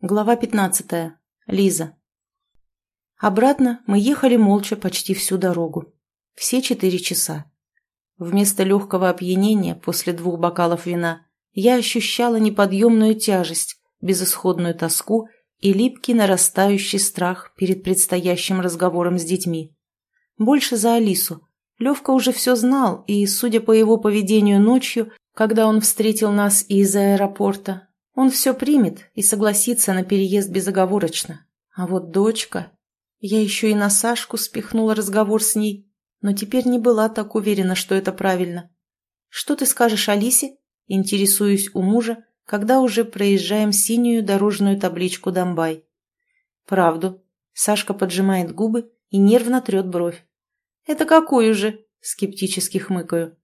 Глава 15. Лиза. Обратно мы ехали молча почти всю дорогу. Все четыре часа. Вместо легкого опьянения после двух бокалов вина я ощущала неподъемную тяжесть, безысходную тоску и липкий нарастающий страх перед предстоящим разговором с детьми. Больше за Алису. Левка уже все знал, и, судя по его поведению ночью, когда он встретил нас из аэропорта, он все примет и согласится на переезд безоговорочно. А вот дочка... Я еще и на Сашку спихнула разговор с ней, но теперь не была так уверена, что это правильно. «Что ты скажешь Алисе?» Интересуюсь у мужа, когда уже проезжаем синюю дорожную табличку «Домбай». «Правду». Сашка поджимает губы и нервно трет бровь. «Это какую же?» – скептически хмыкаю.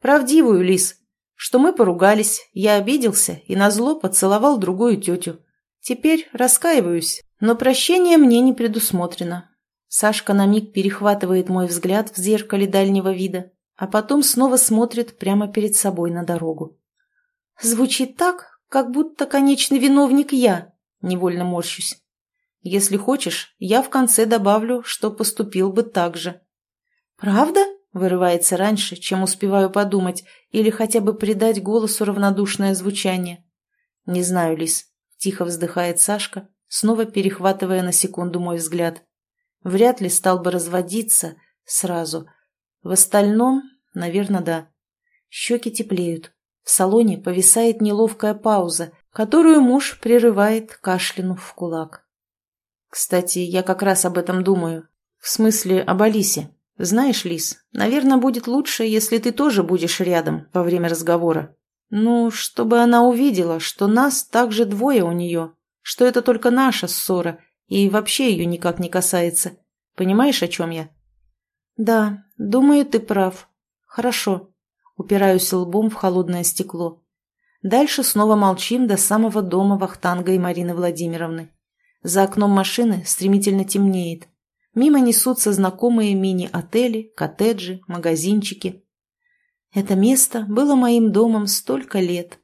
«Правдивую, Лис что мы поругались, я обиделся и назло поцеловал другую тетю. Теперь раскаиваюсь, но прощение мне не предусмотрено. Сашка на миг перехватывает мой взгляд в зеркале дальнего вида, а потом снова смотрит прямо перед собой на дорогу. Звучит так, как будто конечный виновник я, невольно морщусь. Если хочешь, я в конце добавлю, что поступил бы так же. «Правда?» Вырывается раньше, чем успеваю подумать, или хотя бы придать голосу равнодушное звучание. «Не знаю, Лис», — тихо вздыхает Сашка, снова перехватывая на секунду мой взгляд. «Вряд ли стал бы разводиться сразу. В остальном, наверное, да». Щеки теплеют. В салоне повисает неловкая пауза, которую муж прерывает, кашлянув в кулак. «Кстати, я как раз об этом думаю. В смысле, об Алисе. «Знаешь, Лис, наверное, будет лучше, если ты тоже будешь рядом во время разговора. Ну, чтобы она увидела, что нас также двое у нее, что это только наша ссора и вообще ее никак не касается. Понимаешь, о чем я?» «Да, думаю, ты прав. Хорошо». Упираюсь лбом в холодное стекло. Дальше снова молчим до самого дома Вахтанга и Марины Владимировны. За окном машины стремительно темнеет. Мимо несутся знакомые мини-отели, коттеджи, магазинчики. Это место было моим домом столько лет.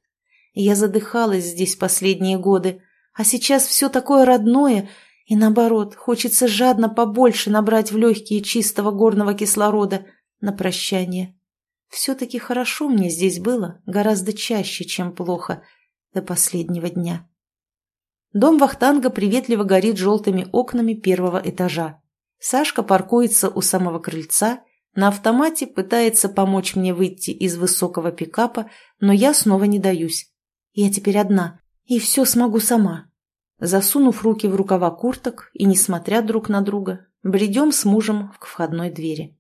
Я задыхалась здесь последние годы, а сейчас все такое родное, и наоборот, хочется жадно побольше набрать в легкие чистого горного кислорода на прощание. Все-таки хорошо мне здесь было, гораздо чаще, чем плохо, до последнего дня. Дом Вахтанга приветливо горит желтыми окнами первого этажа. Сашка паркуется у самого крыльца, на автомате пытается помочь мне выйти из высокого пикапа, но я снова не даюсь. Я теперь одна, и все смогу сама. Засунув руки в рукава курток и не смотря друг на друга, бредем с мужем к входной двери.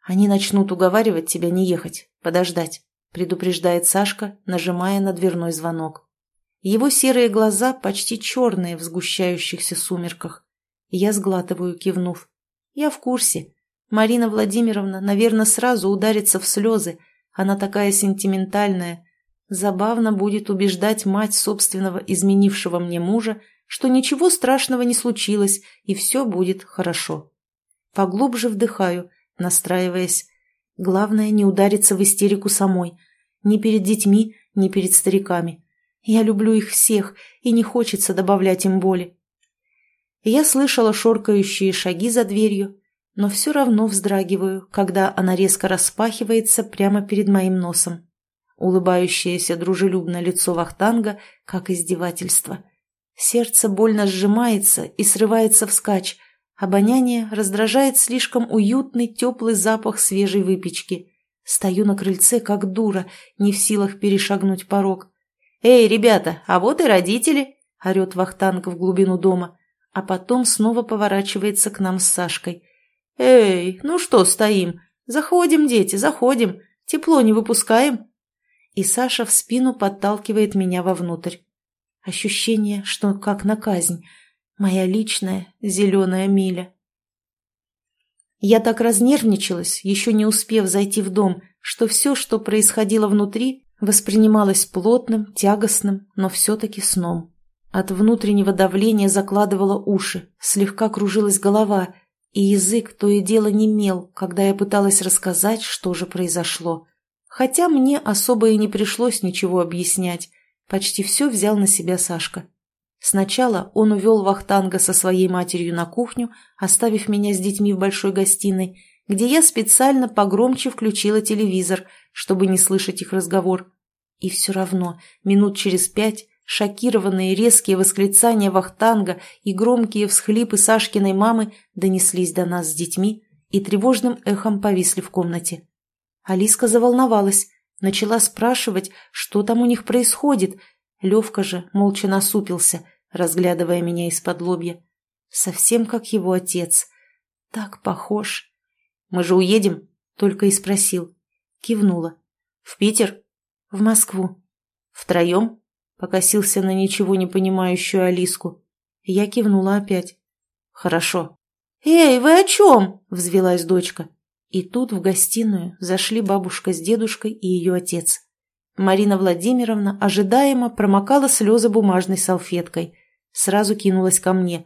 Они начнут уговаривать тебя не ехать, подождать, предупреждает Сашка, нажимая на дверной звонок. Его серые глаза почти черные в сгущающихся сумерках. Я сглатываю, кивнув. Я в курсе. Марина Владимировна, наверное, сразу ударится в слезы. Она такая сентиментальная. Забавно будет убеждать мать собственного изменившего мне мужа, что ничего страшного не случилось, и все будет хорошо. Поглубже вдыхаю, настраиваясь. Главное, не удариться в истерику самой. Ни перед детьми, ни перед стариками. Я люблю их всех, и не хочется добавлять им боли. Я слышала шоркающие шаги за дверью, но все равно вздрагиваю, когда она резко распахивается прямо перед моим носом. Улыбающееся дружелюбное лицо Вахтанга, как издевательство. Сердце больно сжимается и срывается вскачь. Обоняние раздражает слишком уютный теплый запах свежей выпечки. Стою на крыльце, как дура, не в силах перешагнуть порог. «Эй, ребята, а вот и родители!» — орет Вахтанг в глубину дома а потом снова поворачивается к нам с Сашкой. «Эй, ну что стоим? Заходим, дети, заходим. Тепло не выпускаем». И Саша в спину подталкивает меня вовнутрь. Ощущение, что как на казнь. Моя личная зеленая миля. Я так разнервничалась, еще не успев зайти в дом, что все, что происходило внутри, воспринималось плотным, тягостным, но все-таки сном. От внутреннего давления закладывало уши, слегка кружилась голова, и язык то и дело немел, когда я пыталась рассказать, что же произошло. Хотя мне особо и не пришлось ничего объяснять. Почти все взял на себя Сашка. Сначала он увел Вахтанга со своей матерью на кухню, оставив меня с детьми в большой гостиной, где я специально погромче включила телевизор, чтобы не слышать их разговор. И все равно, минут через пять, шокированные резкие восклицания Вахтанга и громкие всхлипы Сашкиной мамы донеслись до нас с детьми и тревожным эхом повисли в комнате. Алиска заволновалась, начала спрашивать, что там у них происходит. Левка же молча насупился, разглядывая меня из-под лобья. Совсем как его отец. Так похож. «Мы же уедем?» — только и спросил. Кивнула. «В Питер?» «В Москву». «Втроем?» — покосился на ничего не понимающую Алиску. Я кивнула опять. «Хорошо». «Эй, вы о чем?» — взвелась дочка. И тут в гостиную зашли бабушка с дедушкой и ее отец. Марина Владимировна ожидаемо промокала слезы бумажной салфеткой. Сразу кинулась ко мне.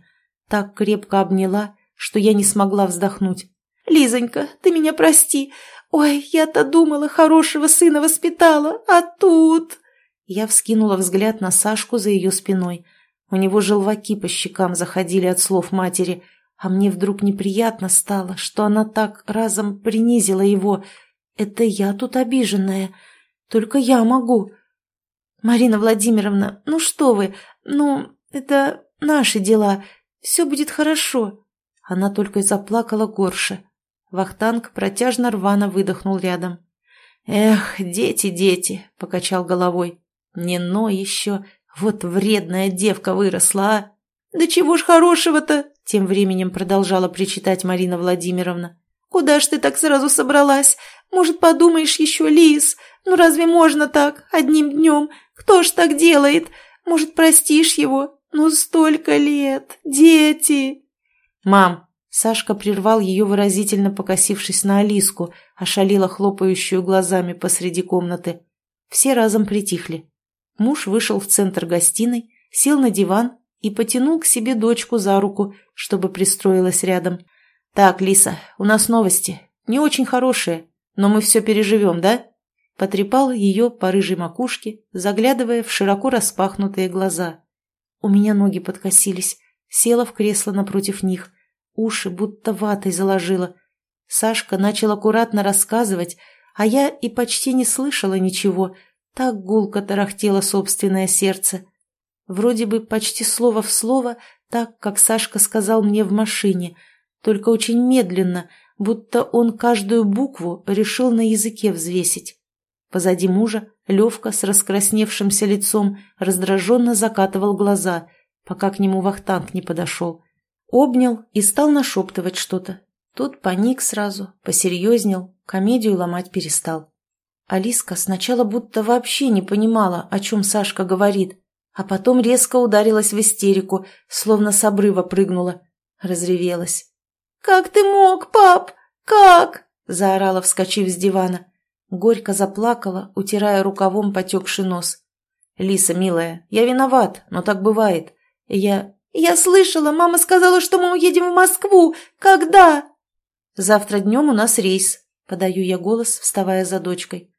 Так крепко обняла, что я не смогла вздохнуть. «Лизонька, ты меня прости. Ой, я-то думала, хорошего сына воспитала, а тут...» Я вскинула взгляд на Сашку за ее спиной. У него желваки по щекам заходили от слов матери, а мне вдруг неприятно стало, что она так разом принизила его. Это я тут обиженная. Только я могу. «Марина Владимировна, ну что вы, ну, это наши дела, все будет хорошо». Она только заплакала горше. Вахтанг протяжно рвано выдохнул рядом. «Эх, дети, дети!» — покачал головой. «Не но еще! Вот вредная девка выросла, а!» «Да чего ж хорошего-то!» — тем временем продолжала причитать Марина Владимировна. «Куда ж ты так сразу собралась? Может, подумаешь еще, Лис? Ну разве можно так, одним днем? Кто ж так делает? Может, простишь его? Ну столько лет! Дети!» «Мам!» Сашка прервал ее, выразительно покосившись на Алиску, ошалила хлопающую глазами посреди комнаты. Все разом притихли. Муж вышел в центр гостиной, сел на диван и потянул к себе дочку за руку, чтобы пристроилась рядом. «Так, Лиса, у нас новости. Не очень хорошие, но мы все переживем, да?» Потрепал ее по рыжей макушке, заглядывая в широко распахнутые глаза. У меня ноги подкосились, села в кресло напротив них – уши будто ватой заложила. Сашка начал аккуратно рассказывать, а я и почти не слышала ничего, так гулко тарахтело собственное сердце. Вроде бы почти слово в слово, так, как Сашка сказал мне в машине, только очень медленно, будто он каждую букву решил на языке взвесить. Позади мужа Левка с раскрасневшимся лицом раздраженно закатывал глаза, пока к нему вахтанг не подошел. Обнял и стал нашептывать что-то. Тот паник сразу, посерьезнел, комедию ломать перестал. Алиска сначала будто вообще не понимала, о чем Сашка говорит, а потом резко ударилась в истерику, словно с обрыва прыгнула. Разревелась. «Как ты мог, пап? Как?» – заорала, вскочив с дивана. Горько заплакала, утирая рукавом потекший нос. «Лиса, милая, я виноват, но так бывает. Я «Я слышала, мама сказала, что мы уедем в Москву. Когда?» «Завтра днем у нас рейс», — подаю я голос, вставая за дочкой.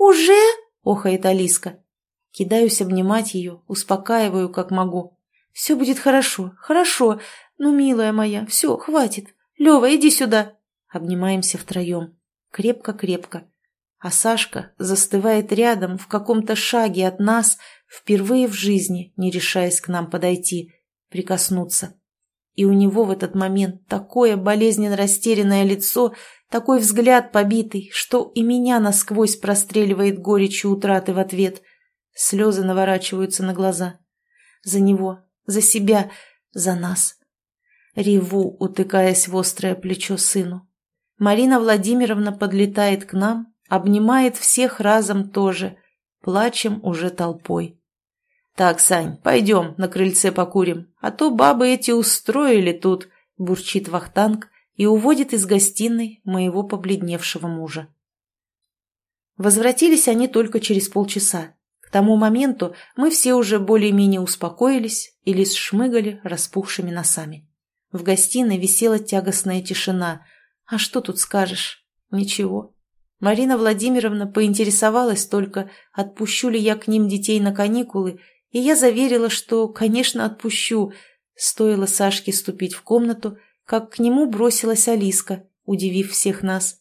«Уже?» — охает Алиска. Кидаюсь обнимать ее, успокаиваю, как могу. «Все будет хорошо, хорошо. Ну, милая моя, все, хватит. Лева, иди сюда». Обнимаемся втроем. Крепко-крепко. А Сашка застывает рядом, в каком-то шаге от нас, впервые в жизни, не решаясь к нам подойти прикоснуться. И у него в этот момент такое болезненно растерянное лицо, такой взгляд побитый, что и меня насквозь простреливает горечью утраты в ответ. Слезы наворачиваются на глаза. За него, за себя, за нас. Реву, утыкаясь в острое плечо сыну. Марина Владимировна подлетает к нам, обнимает всех разом тоже. Плачем уже толпой. «Так, Сань, пойдем, на крыльце покурим, а то бабы эти устроили тут», – бурчит Вахтанг и уводит из гостиной моего побледневшего мужа. Возвратились они только через полчаса. К тому моменту мы все уже более-менее успокоились и лишь шмыгали распухшими носами. В гостиной висела тягостная тишина. А что тут скажешь? Ничего. Марина Владимировна поинтересовалась только, отпущу ли я к ним детей на каникулы И я заверила, что, конечно, отпущу. Стоило Сашке ступить в комнату, как к нему бросилась Алиска, удивив всех нас.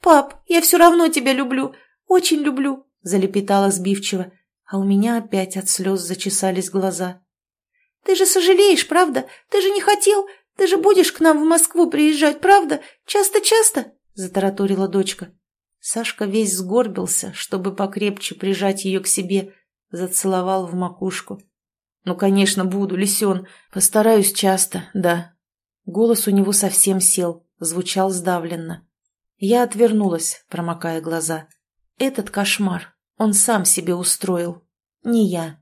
«Пап, я все равно тебя люблю, очень люблю», — залепетала сбивчиво, а у меня опять от слез зачесались глаза. «Ты же сожалеешь, правда? Ты же не хотел? Ты же будешь к нам в Москву приезжать, правда? Часто-часто?» — затараторила дочка. Сашка весь сгорбился, чтобы покрепче прижать ее к себе, зацеловал в макушку. «Ну, конечно, буду, лисен. Постараюсь часто, да». Голос у него совсем сел, звучал сдавленно. Я отвернулась, промокая глаза. Этот кошмар он сам себе устроил, не я.